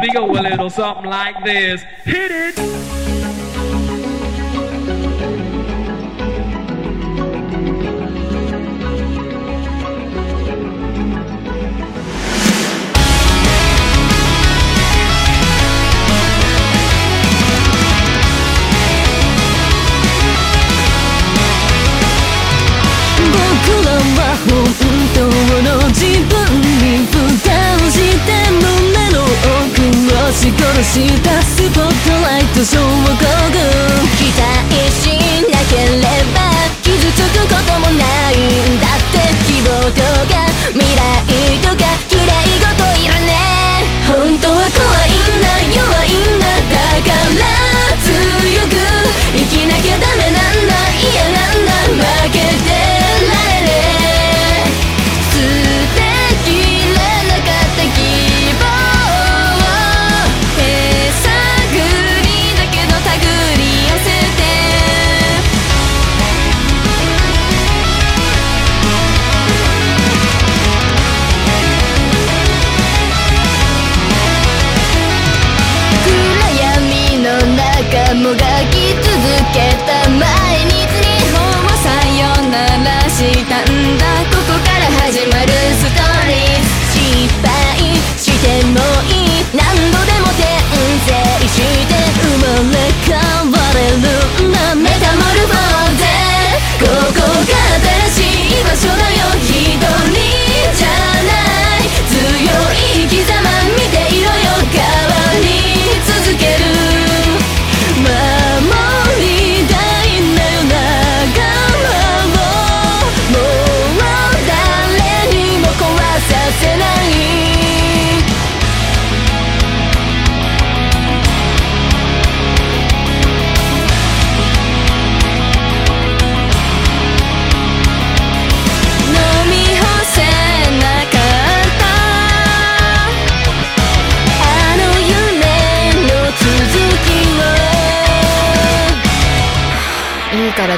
be a little something like this. Hit it! し殺したスポットライト症候具期待しなければ傷つくこともないんだって希望とか未来とか守るまでここが新しい場所だ。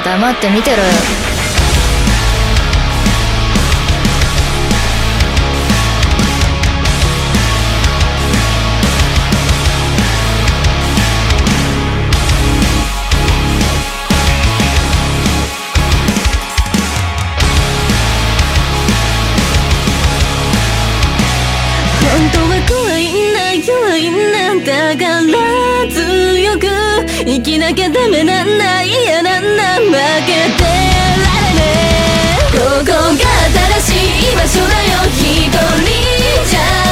黙って見てろよ。生きなきゃダメなんだ嫌なんだ負けてられねえここが新しい場所だよ一人じゃ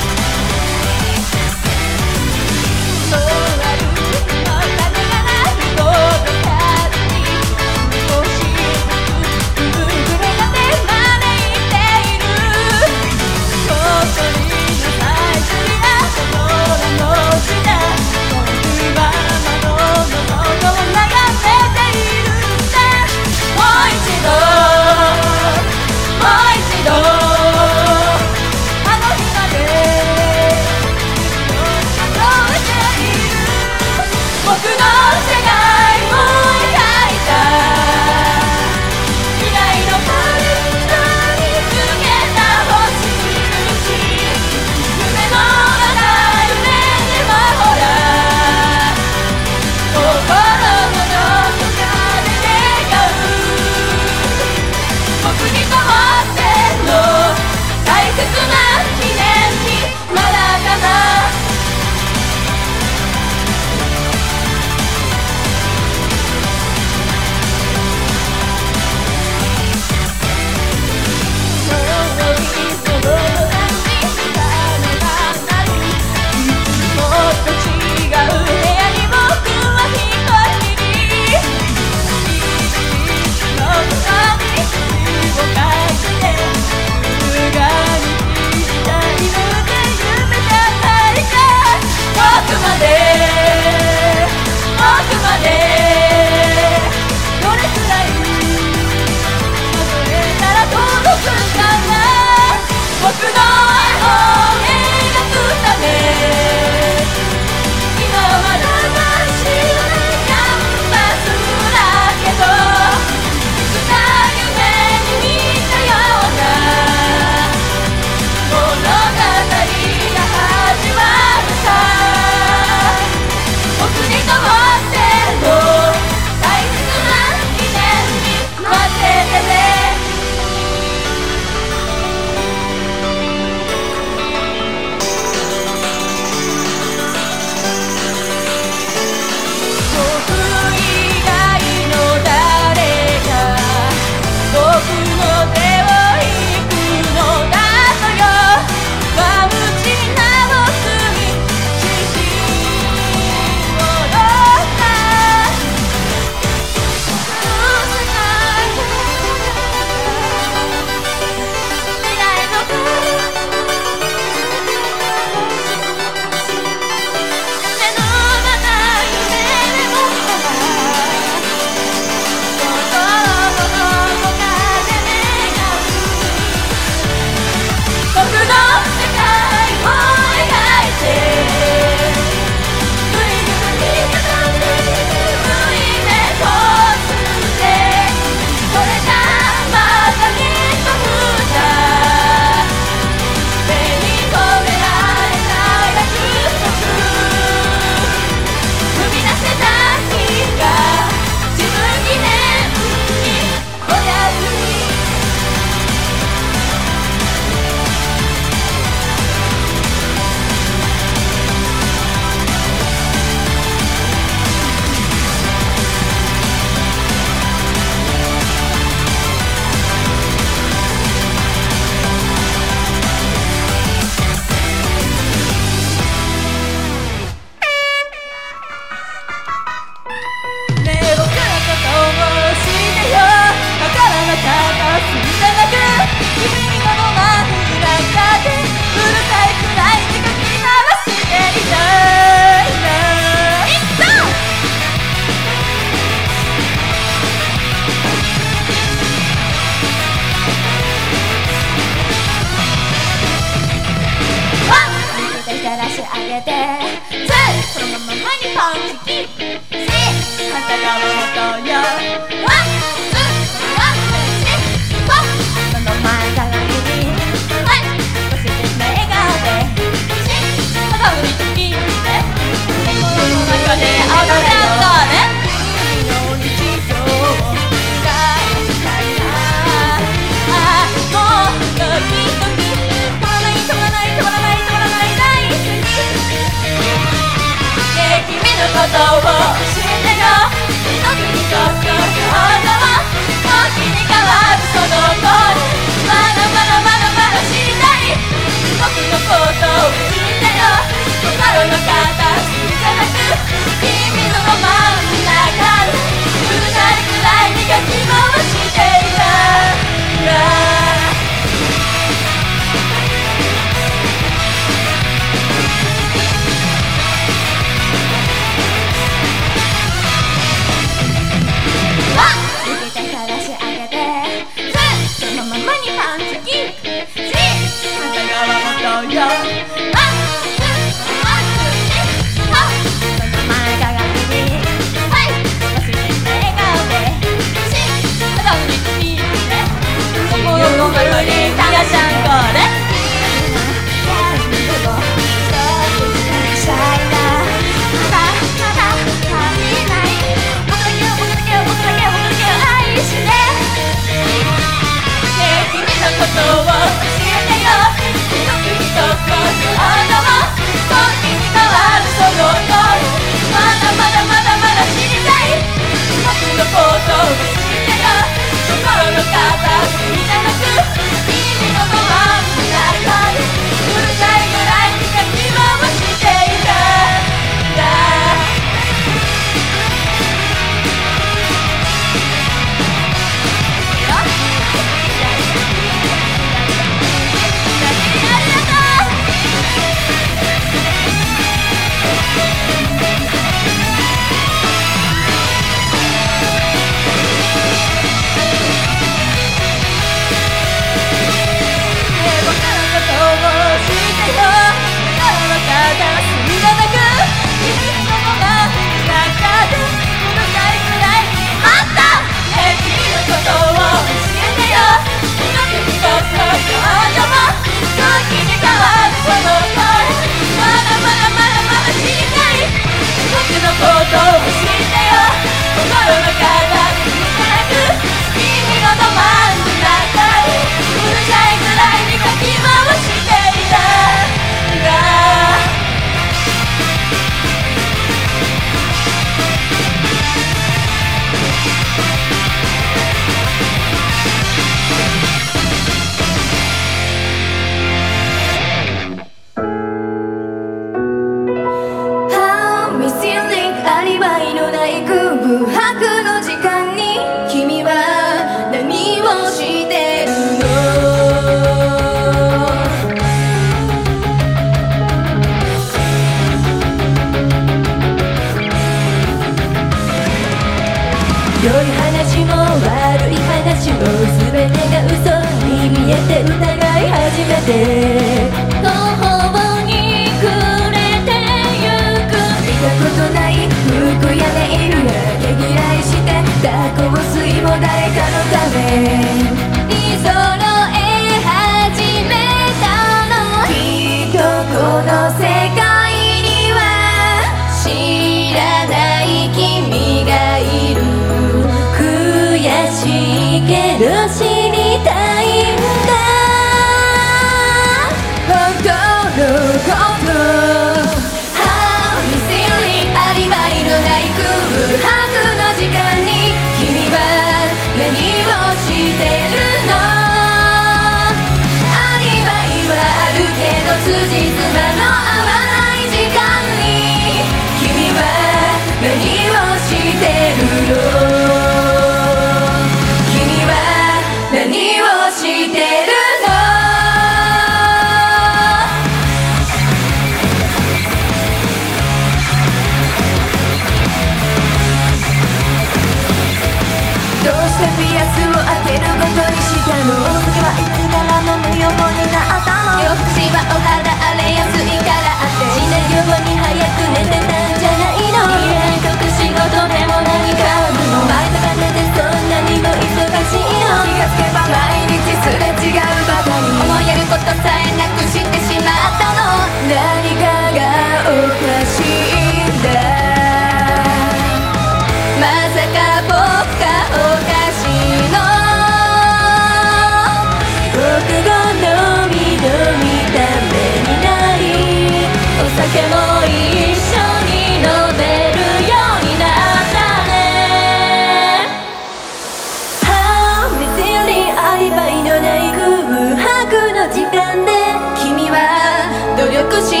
努力しい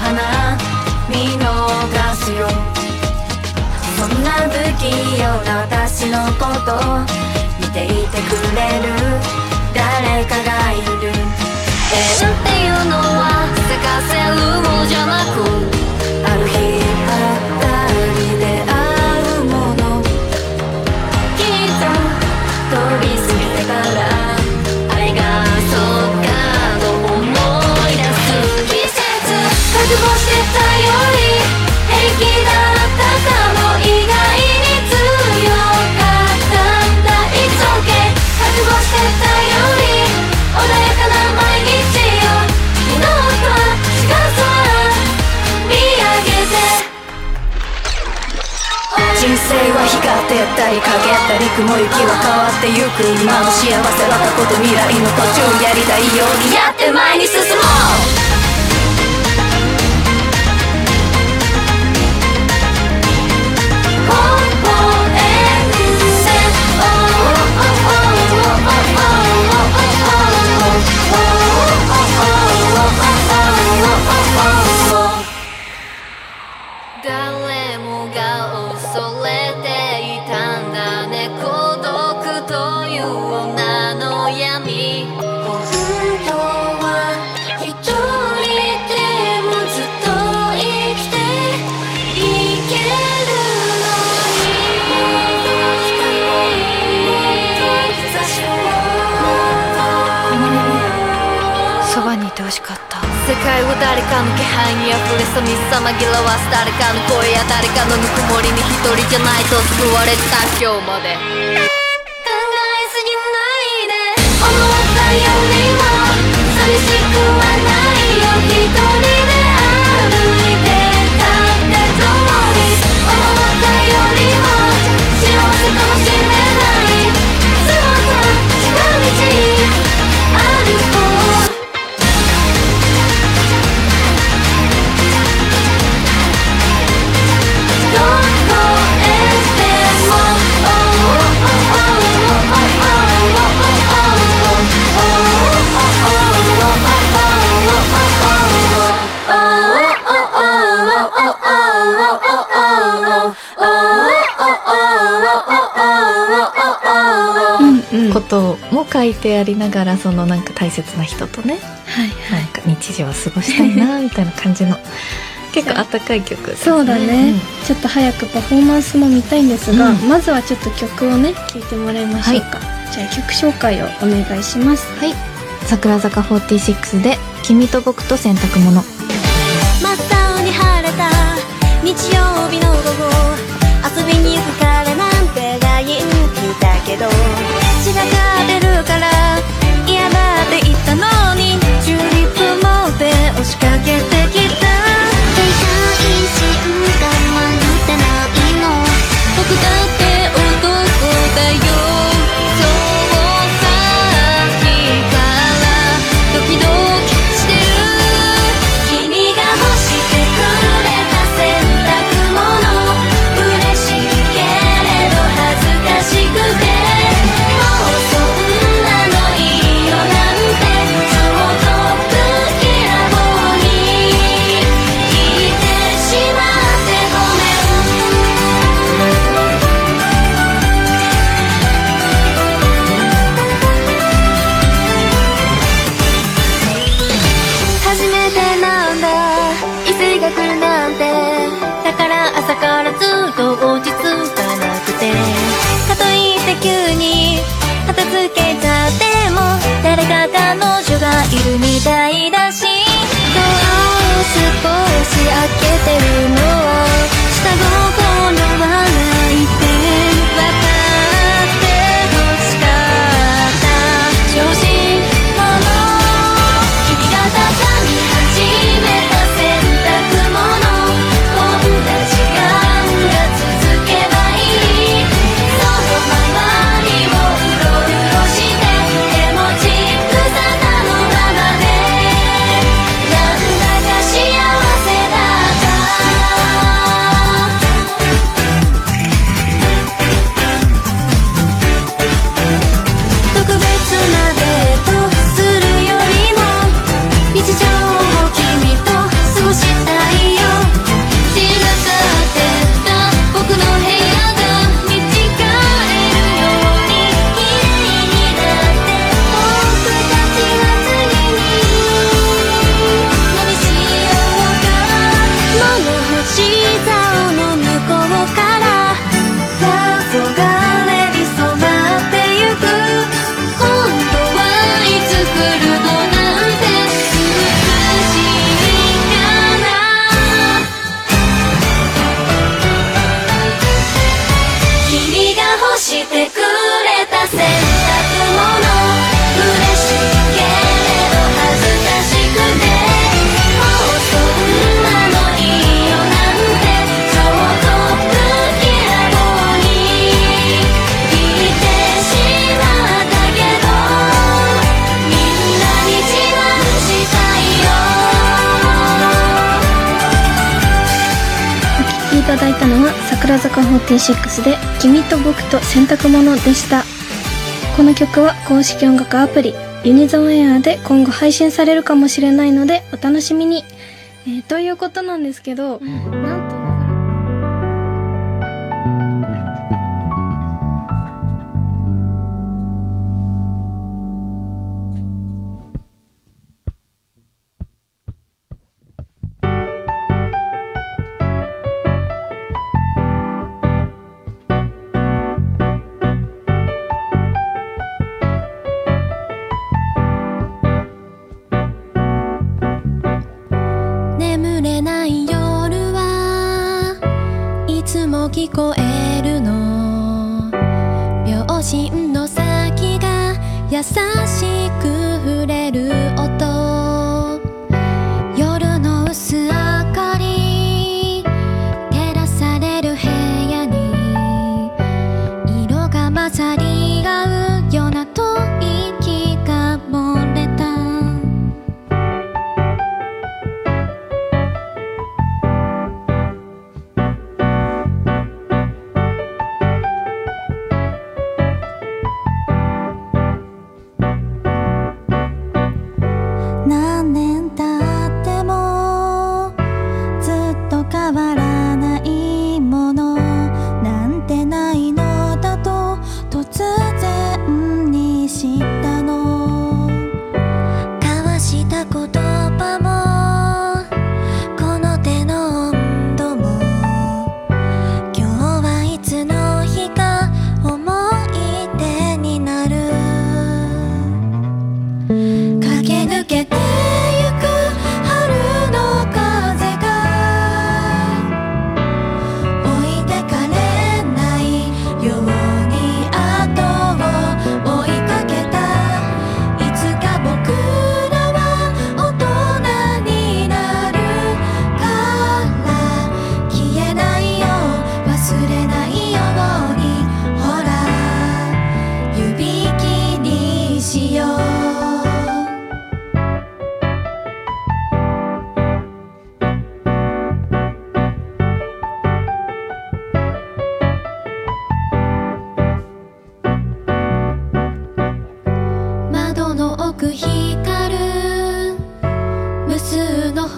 花見逃すよ。そんな不器用な私のこと見ていてくれる。誰かがいる。縁っていうのは探せるものじゃなく。ある日ってったり陰ったり雲行きは変わってゆく今の幸せは過去と未来の途中やりたいようにやって前に進もう。微界は誰かの気配に溢れ寂しさ紛らわす誰かの声や誰かのぬくもりに一人じゃないと救われた今日まで。考えすぎないで。思ったよりも寂しくはないよ。一人で歩いてたって通り。思ったよりも幸せかもしれない。いつもと違う道。歩こことも書いてありながら、うん、そのなんか大切な人とね、はいはい、なんか日常を過ごしたいなみたいな感じの 結構あったかい曲、ね、そうだね、うん、ちょっと早くパフォーマンスも見たいんですが、うん、まずはちょっと曲をね聴いてもらいましょうか、はい、じゃあ曲紹介をお願いします。はい。桜坂46で「君と僕と洗濯物」真っ青に晴れた日曜日の午後遊びに行くからなんて LINE 来たけど血が食べるから。嫌だって言ったのにチューリップもて押しかけて。でした。この曲は公式音楽アプリユニゾンエアーで今後配信されるかもしれないのでお楽しみに、えー、ということなんですけど、なんと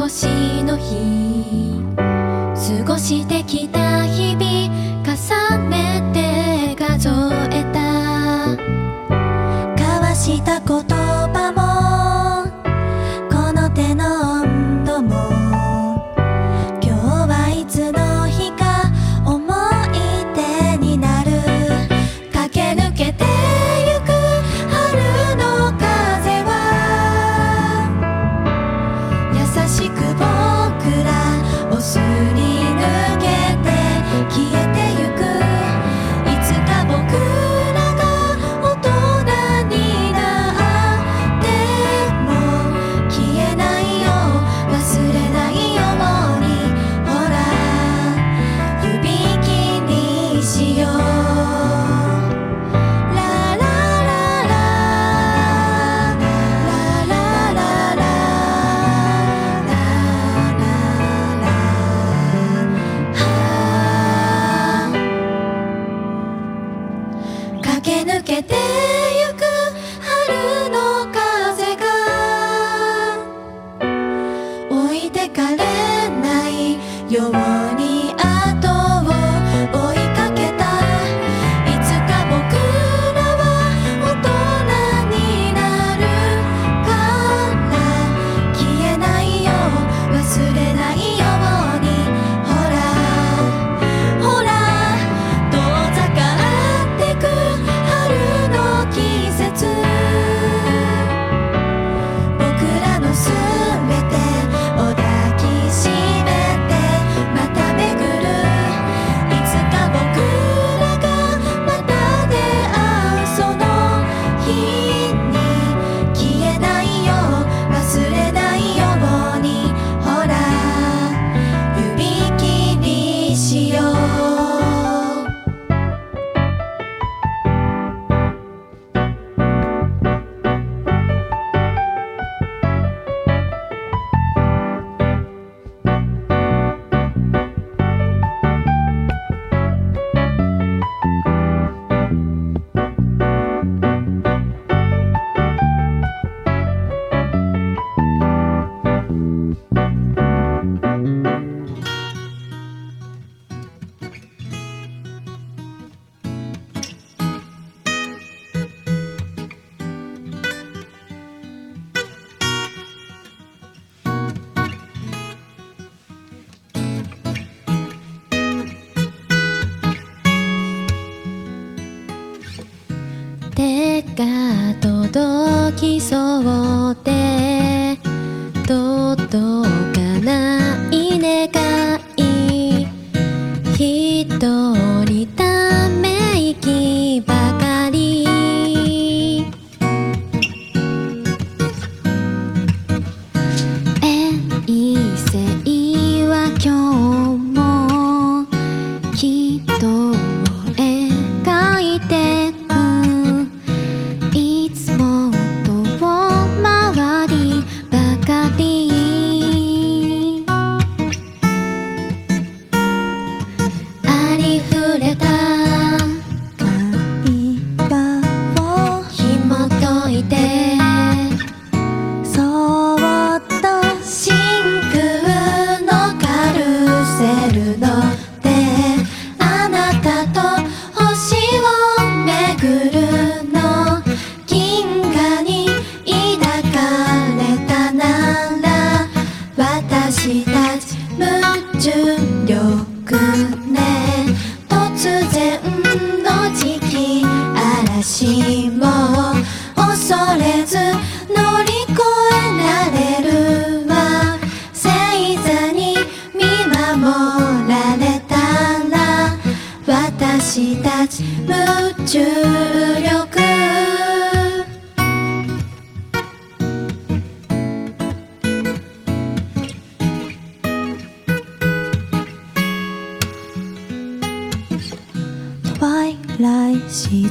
星の日。過ごしてきた日々。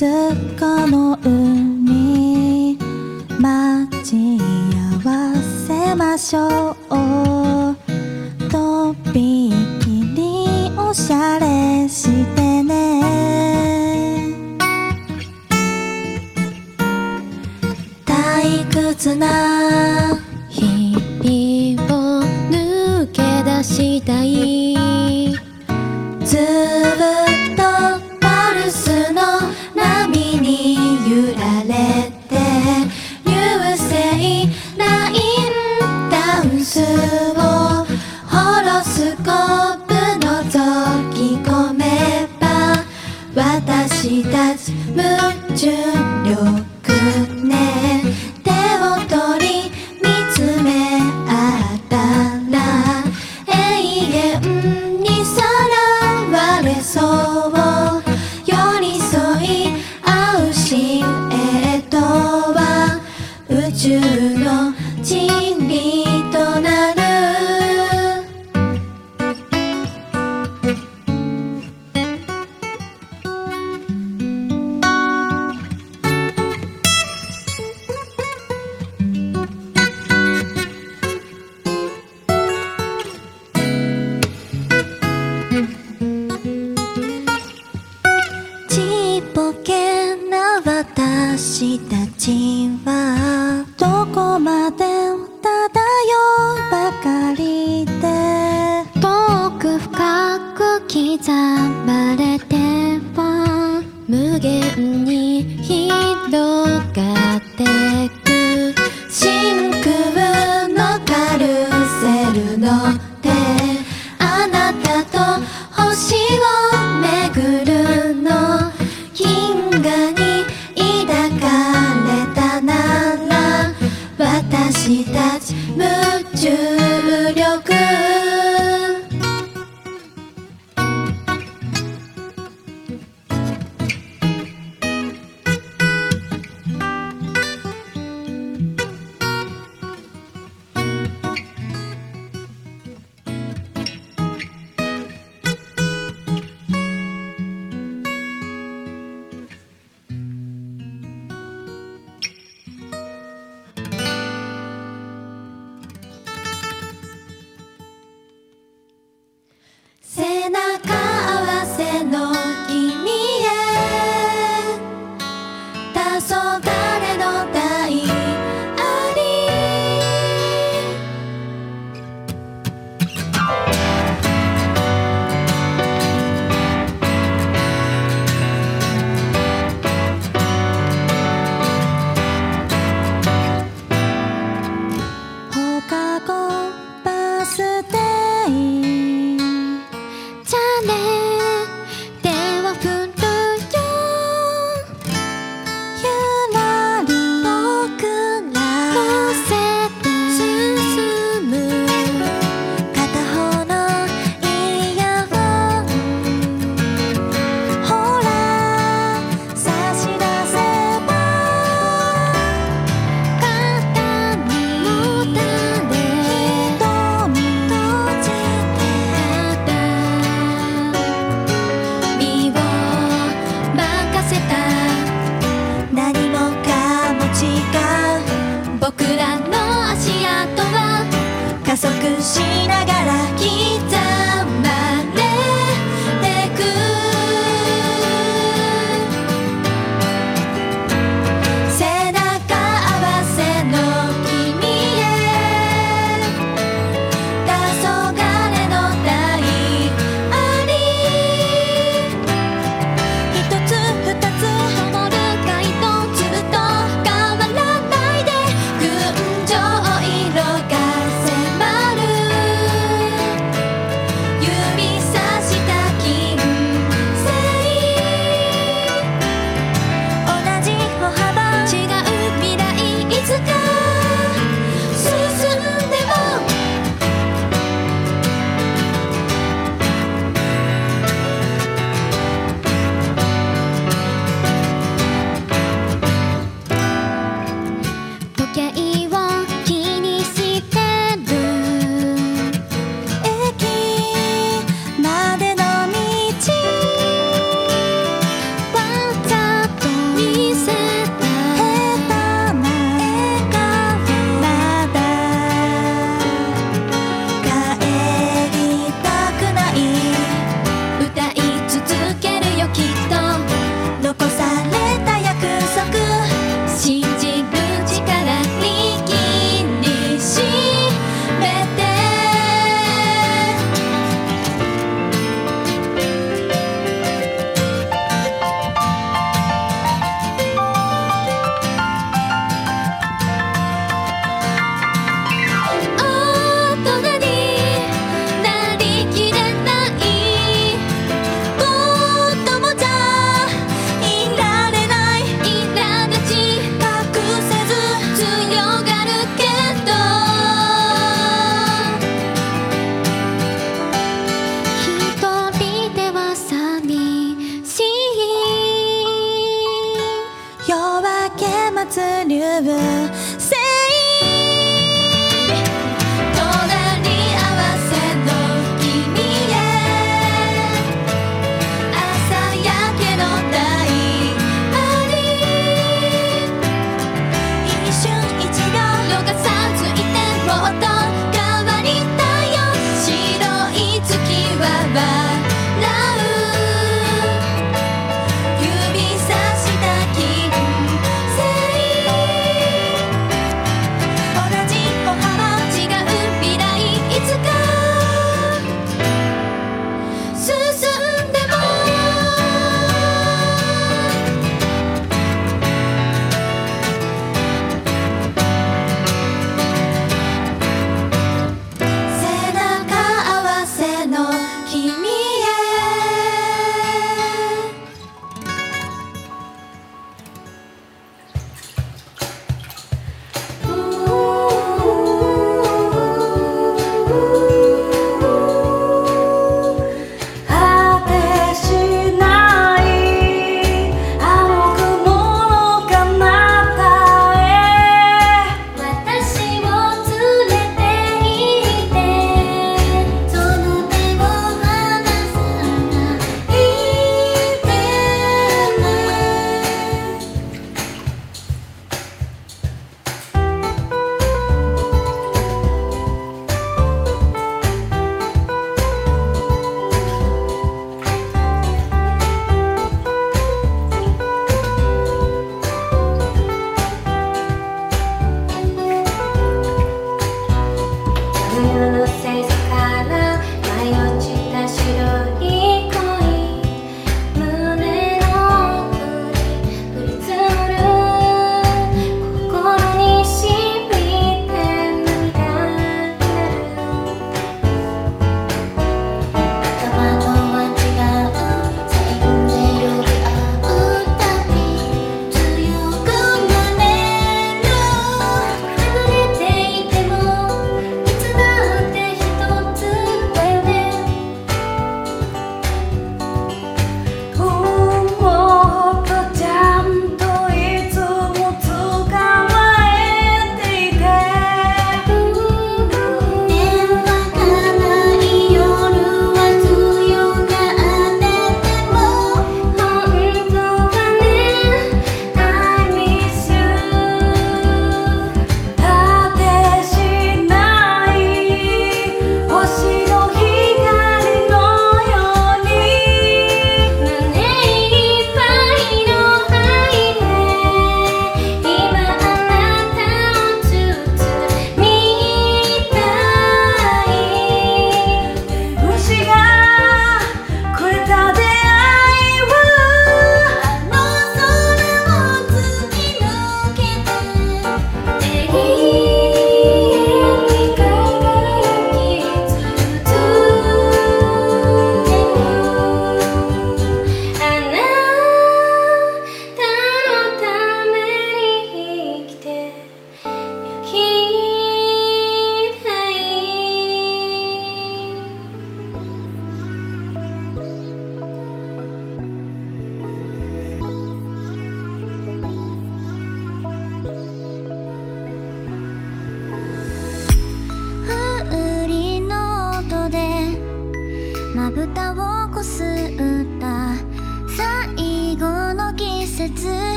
坂の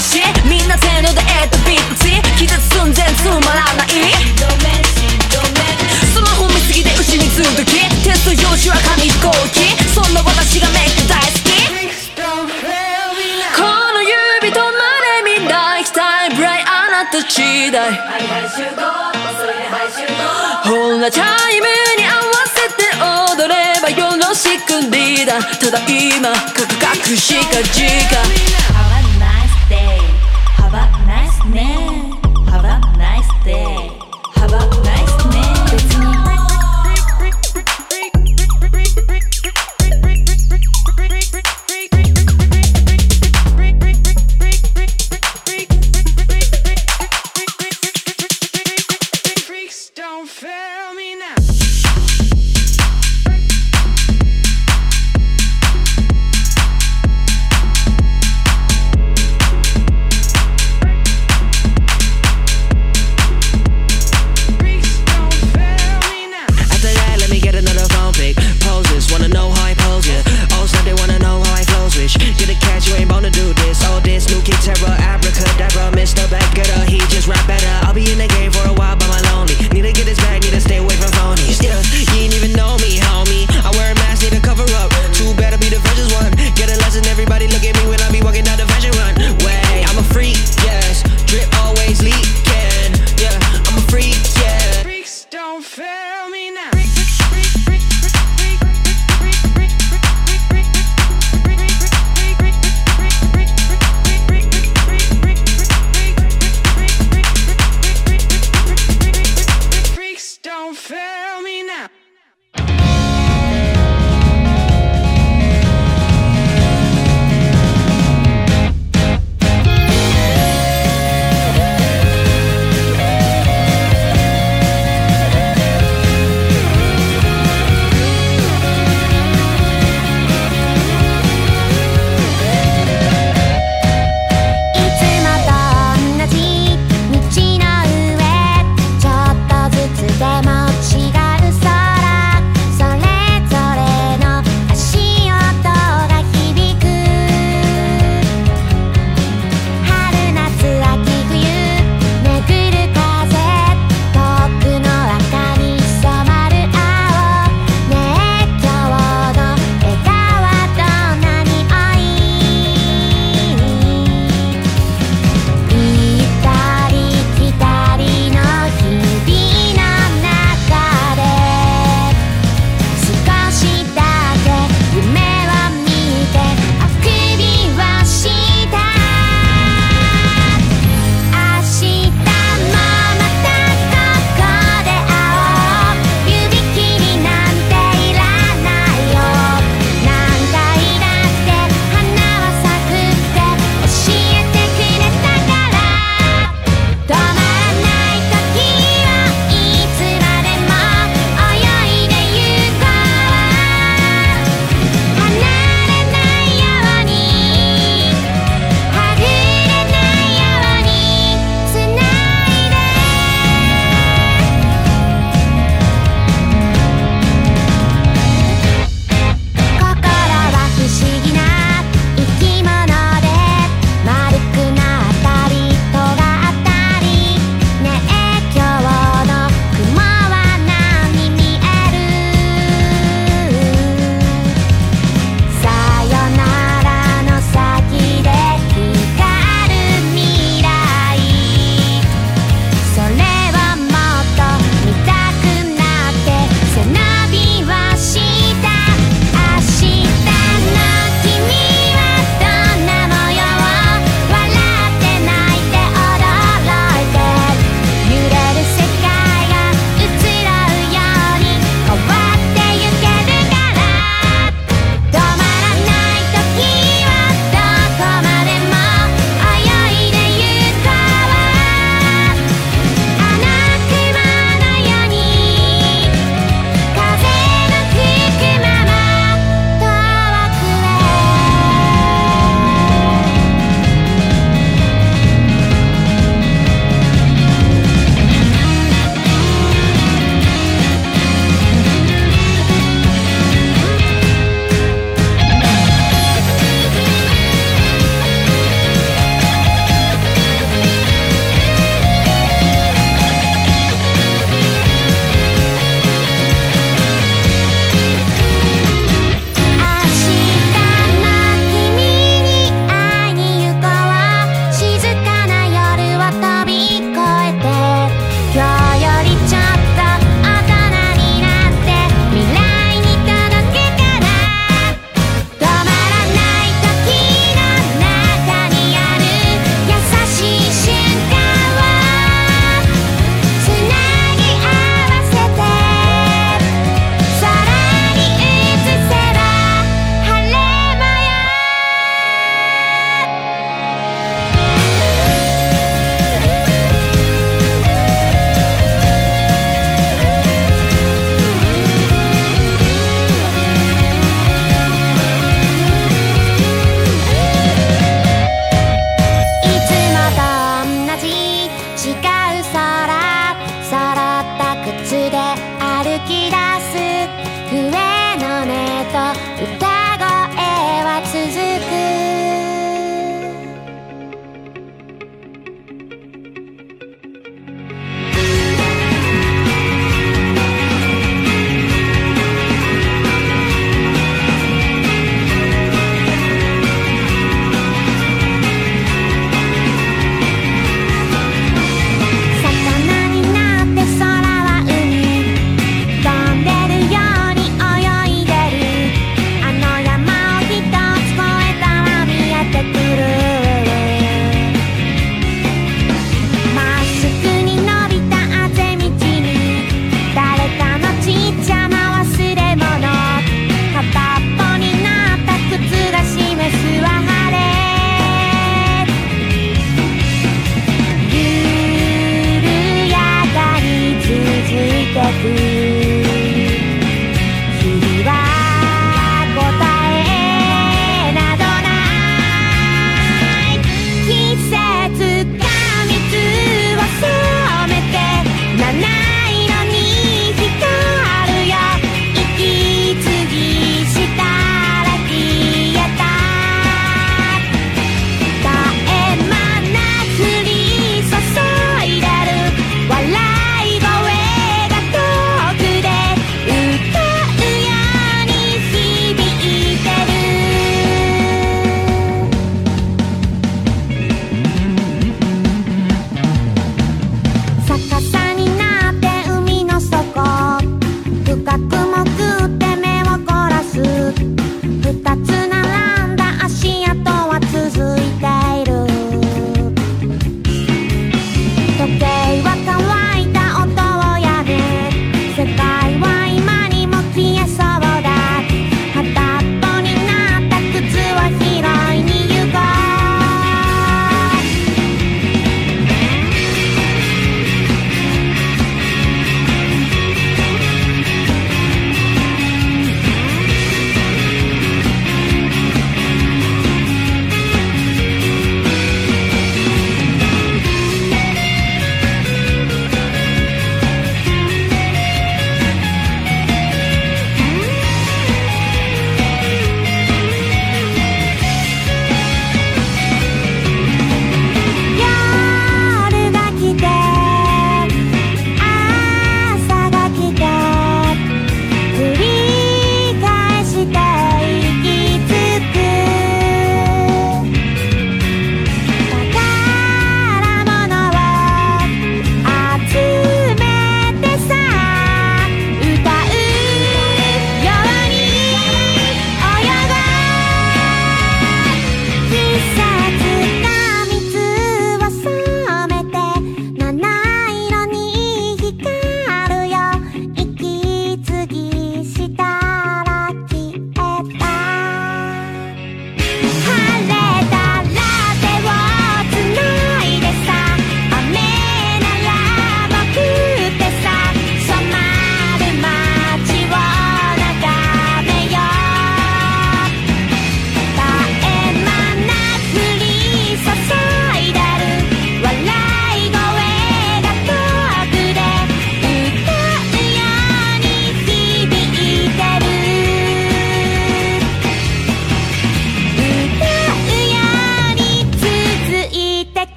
しみんな手のダえエットビッチ。気絶寸前つまらない。スマホ見すぎて牛につうとき。テスト用紙は紙飛行機。そんな私がめっちゃ大好き。この指とまでみんな行きたい。ブライあなた次第ほなチャイムに合わせて踊ればよろしくリーダー。ただ今カクカクしかじか